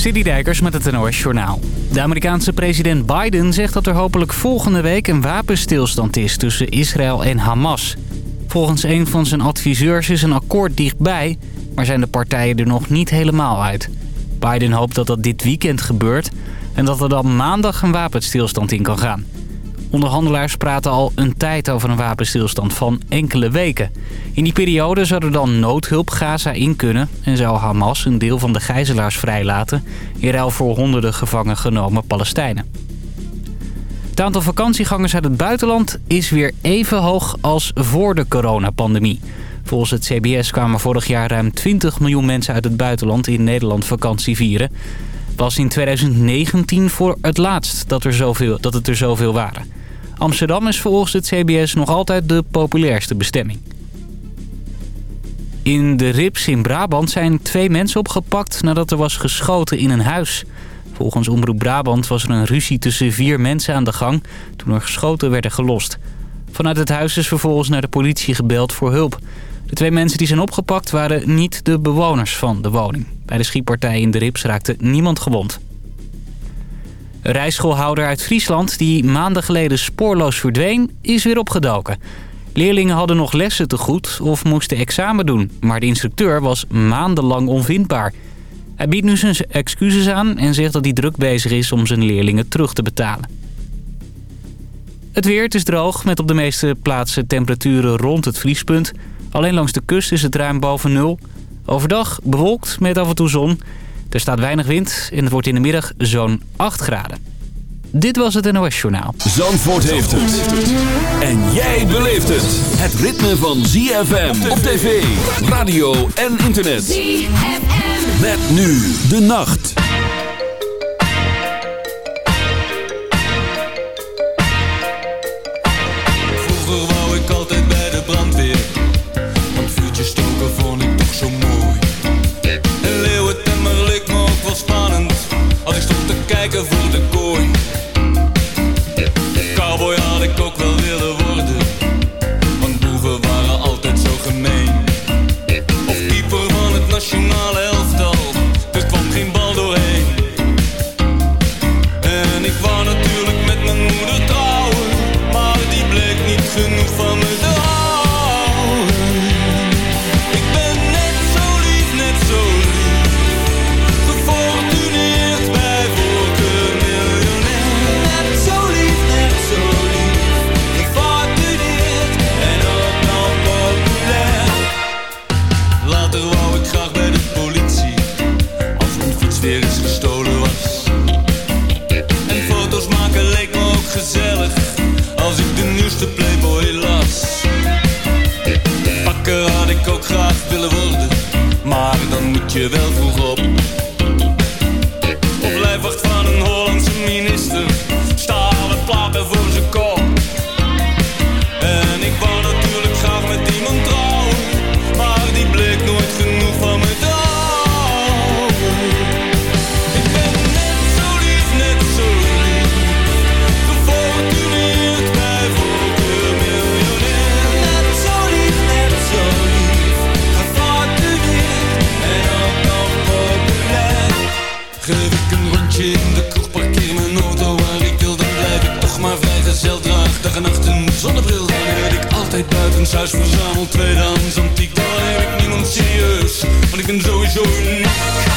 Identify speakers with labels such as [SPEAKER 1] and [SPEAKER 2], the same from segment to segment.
[SPEAKER 1] Dijkers met het NOS Journaal. De Amerikaanse president Biden zegt dat er hopelijk volgende week een wapenstilstand is tussen Israël en Hamas. Volgens een van zijn adviseurs is een akkoord dichtbij, maar zijn de partijen er nog niet helemaal uit. Biden hoopt dat dat dit weekend gebeurt en dat er dan maandag een wapenstilstand in kan gaan. Onderhandelaars praten al een tijd over een wapenstilstand van enkele weken. In die periode zou er dan noodhulp Gaza in kunnen... en zou Hamas een deel van de gijzelaars vrijlaten... in ruil voor honderden gevangen genomen Palestijnen. Het aantal vakantiegangers uit het buitenland is weer even hoog als voor de coronapandemie. Volgens het CBS kwamen vorig jaar ruim 20 miljoen mensen uit het buitenland in Nederland vakantie vieren. was in 2019 voor het laatst dat, er zoveel, dat het er zoveel waren. Amsterdam is volgens het CBS nog altijd de populairste bestemming. In de Rips in Brabant zijn twee mensen opgepakt nadat er was geschoten in een huis. Volgens Omroep Brabant was er een ruzie tussen vier mensen aan de gang toen er geschoten werden gelost. Vanuit het huis is vervolgens naar de politie gebeld voor hulp. De twee mensen die zijn opgepakt waren niet de bewoners van de woning. Bij de schietpartij in de Rips raakte niemand gewond. Een rijschoolhouder uit Friesland die maanden geleden spoorloos verdween, is weer opgedoken. Leerlingen hadden nog lessen te goed of moesten examen doen, maar de instructeur was maandenlang onvindbaar. Hij biedt nu zijn excuses aan en zegt dat hij druk bezig is om zijn leerlingen terug te betalen. Het weer, is droog, met op de meeste plaatsen temperaturen rond het vriespunt. Alleen langs de kust is het ruim boven nul. Overdag bewolkt met af en toe zon. Er staat weinig wind en het wordt in de middag zo'n 8 graden. Dit was het NOS Journaal.
[SPEAKER 2] Zandvoort heeft het. En jij beleeft het. Het ritme van ZFM op tv, radio en internet. ZFM. Met nu de nacht.
[SPEAKER 3] in de kroeg, parkeer mijn auto waar ik
[SPEAKER 4] wil Dan blijf ik toch maar vrijgezel, draag. Dag en nacht een zonnebril Dan heb ik altijd buiten, buitenshuis, verzamel tweedehands antiek Daar heb ik niemand serieus, want
[SPEAKER 5] ik ben sowieso uniek.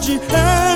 [SPEAKER 5] 只恨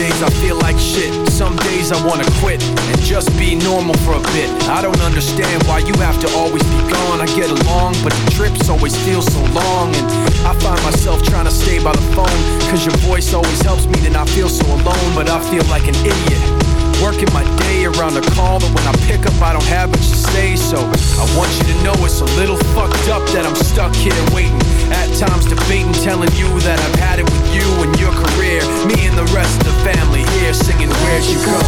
[SPEAKER 5] days I feel like
[SPEAKER 4] shit. Some
[SPEAKER 6] days I wanna quit and just be normal for a bit. I don't understand why you have to always be gone. I get along, but the trips always feel so long. And I find myself trying to stay by the phone, cause your voice always helps me to not feel so alone. But I feel like an idiot. Working my day around a call, but when I pick up, I don't have much to say. So I want you to know it's a little fucked up that I'm stuck here waiting. At times debating, telling you that I've had it with you and your career. Me and the rest of the family here singing, Where'd you go?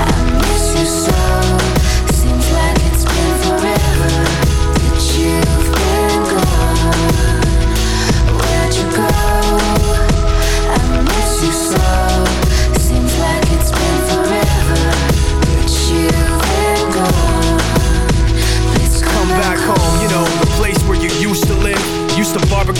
[SPEAKER 7] I miss you so.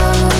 [SPEAKER 7] You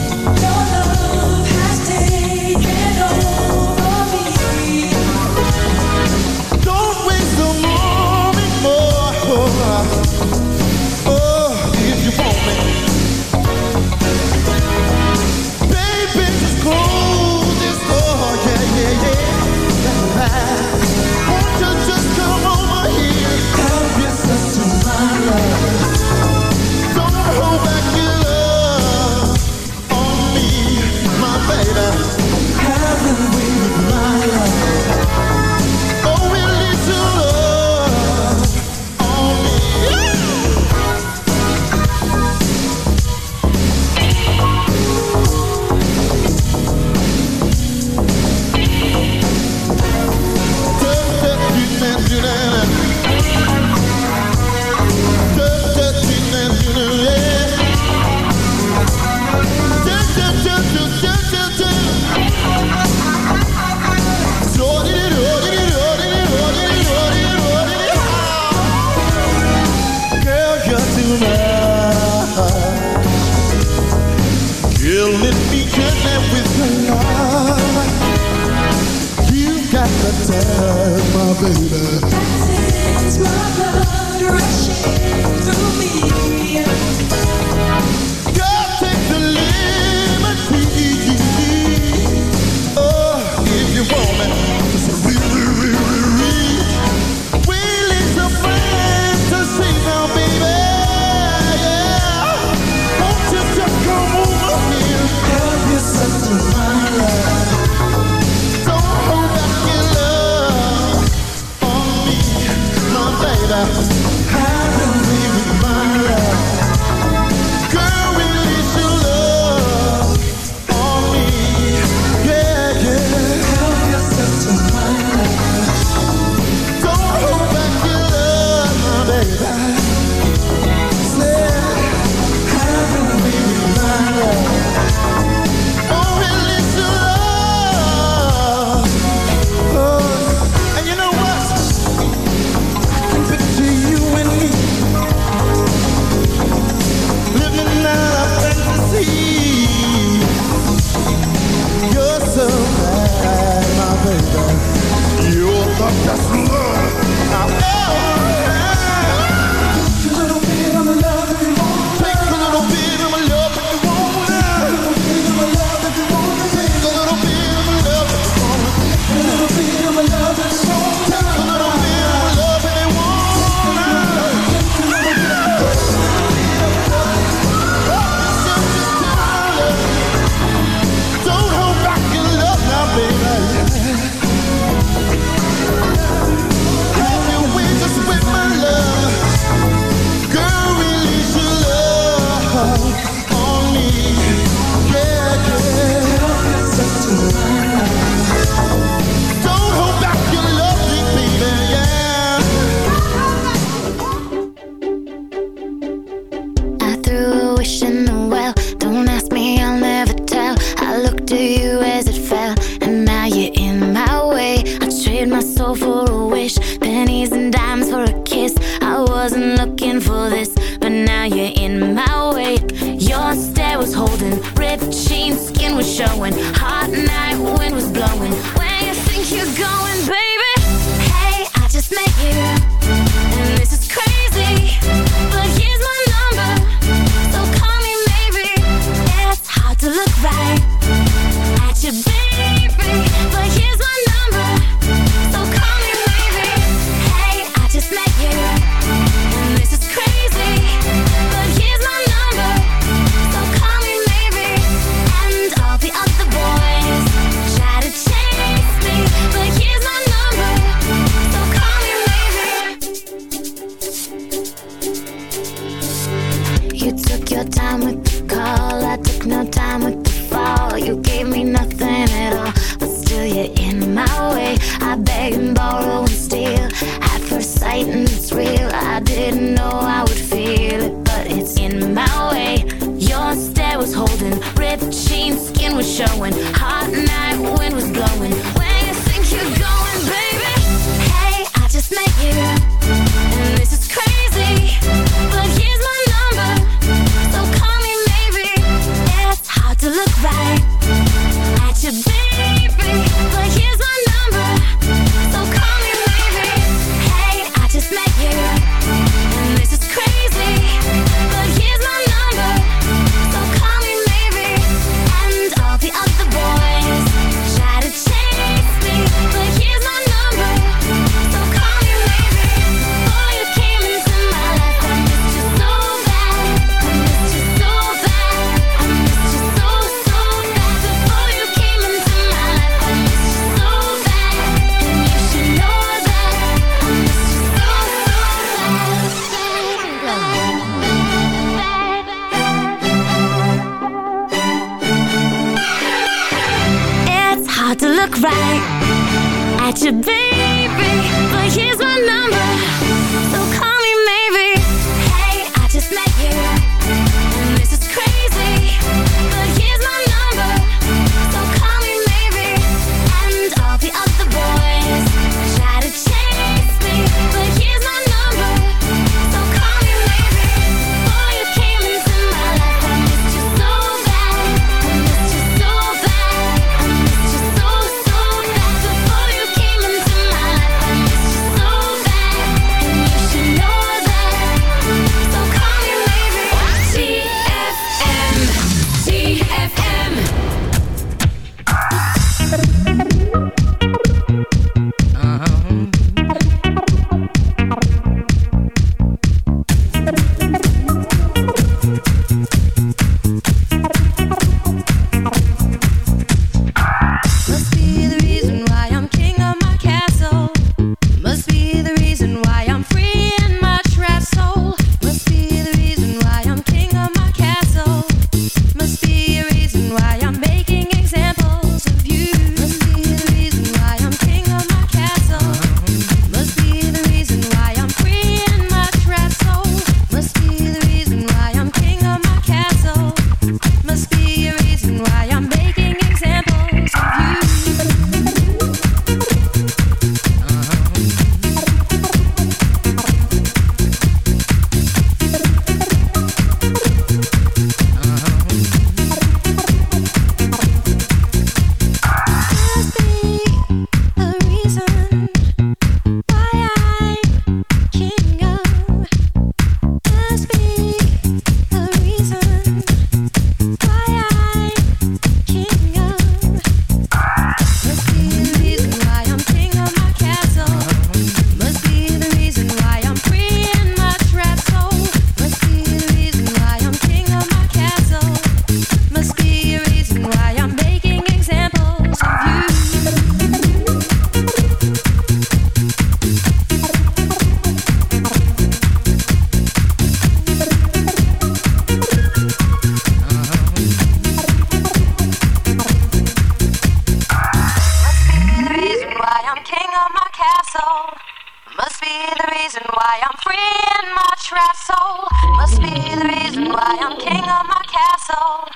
[SPEAKER 8] why I'm free in my trap soul. Must be the reason why I'm king of my castle.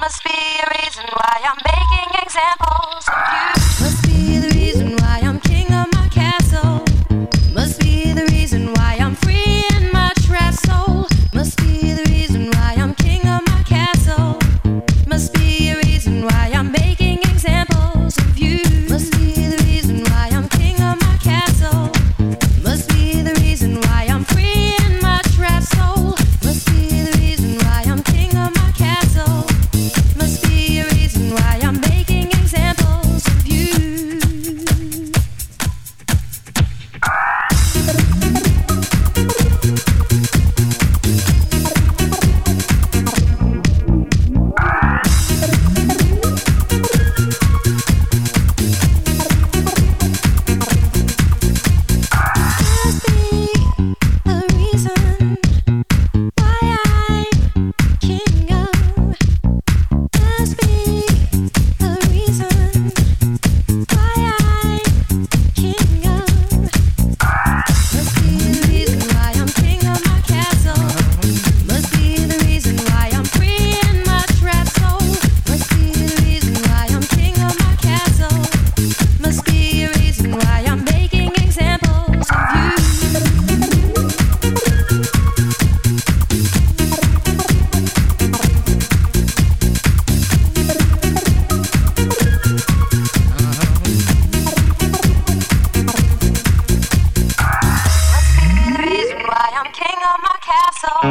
[SPEAKER 8] Must be a reason why I'm making examples.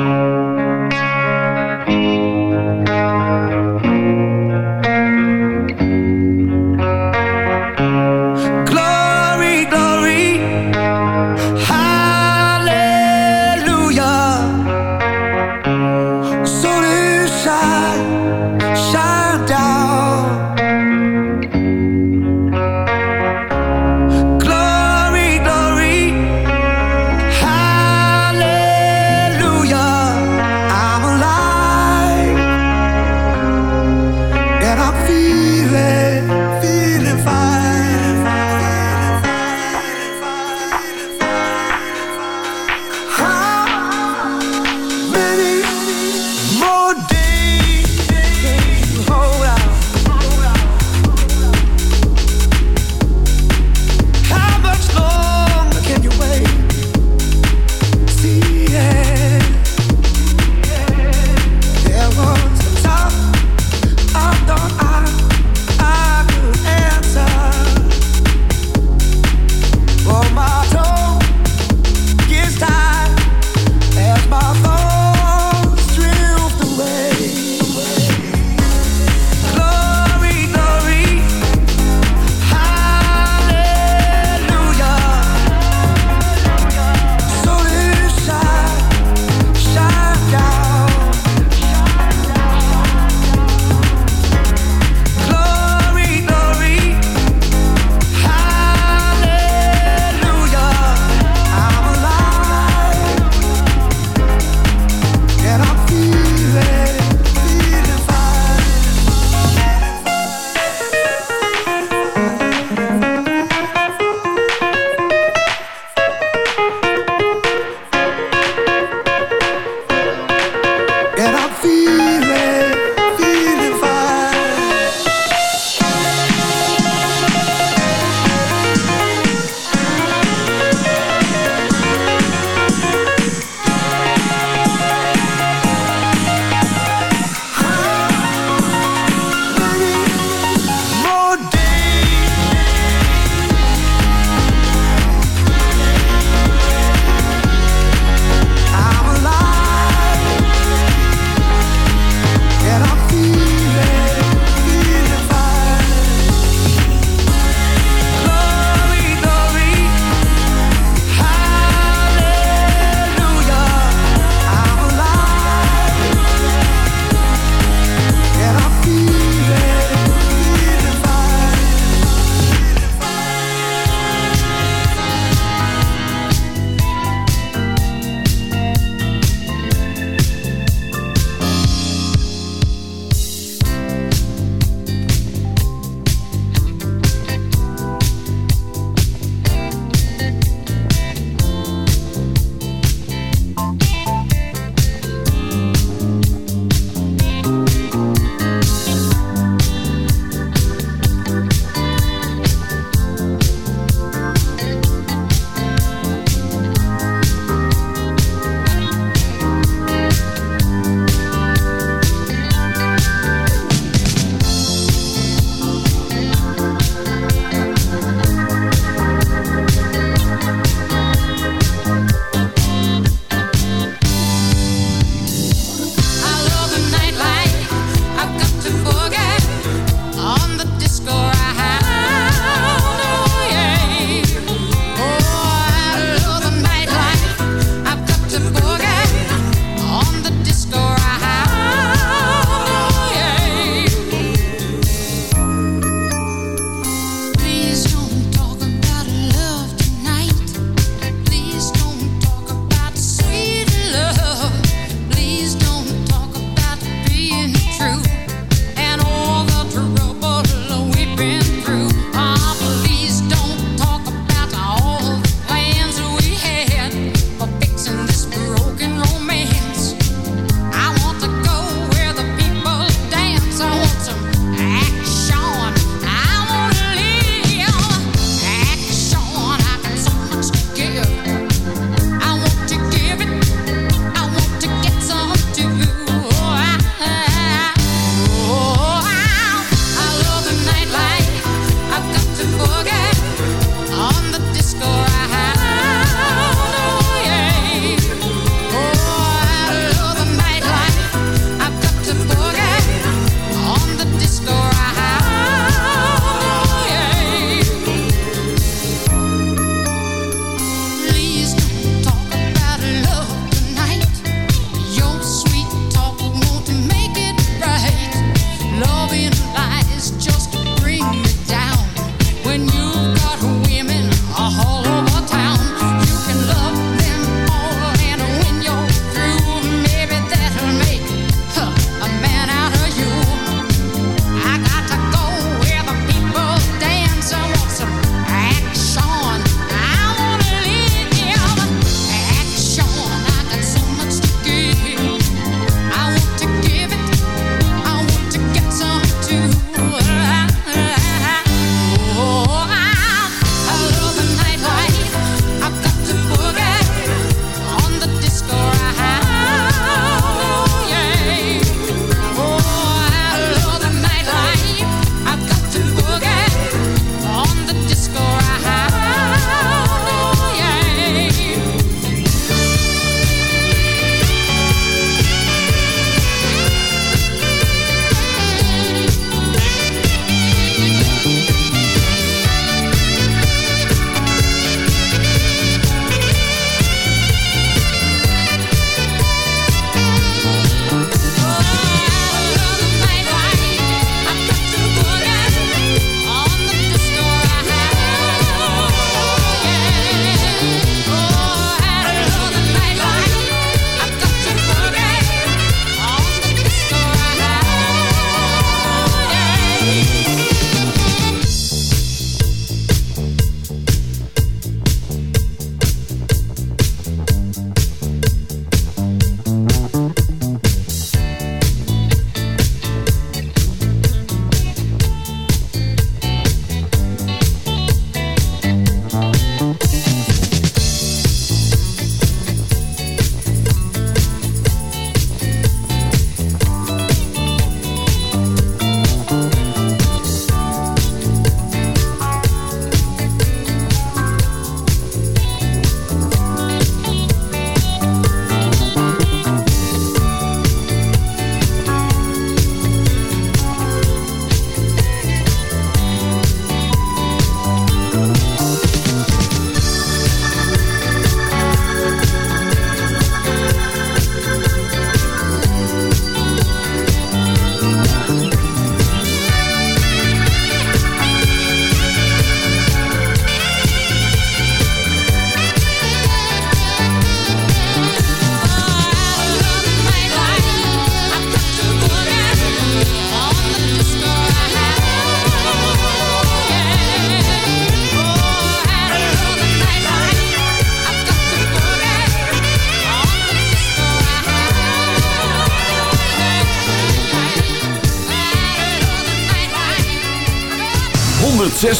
[SPEAKER 8] Thank you.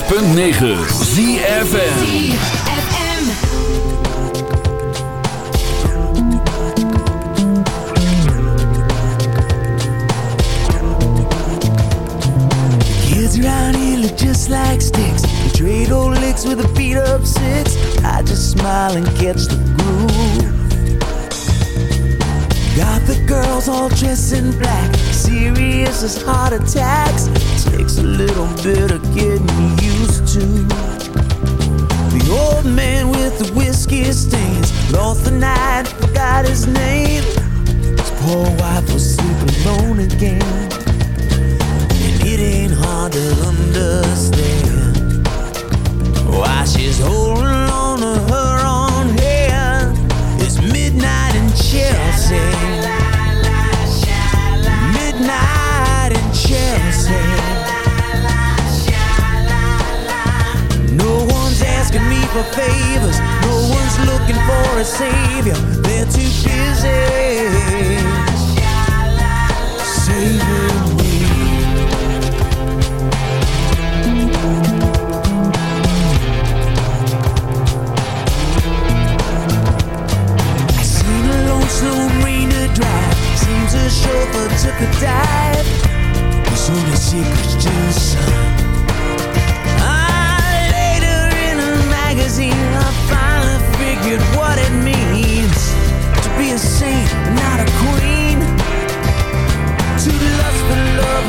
[SPEAKER 2] 106.9
[SPEAKER 9] for favors. No one's looking for a savior. They're too busy saving me. I seen a lonesome rainer drive. Seems a chauffeur took a dive. There's only secrets to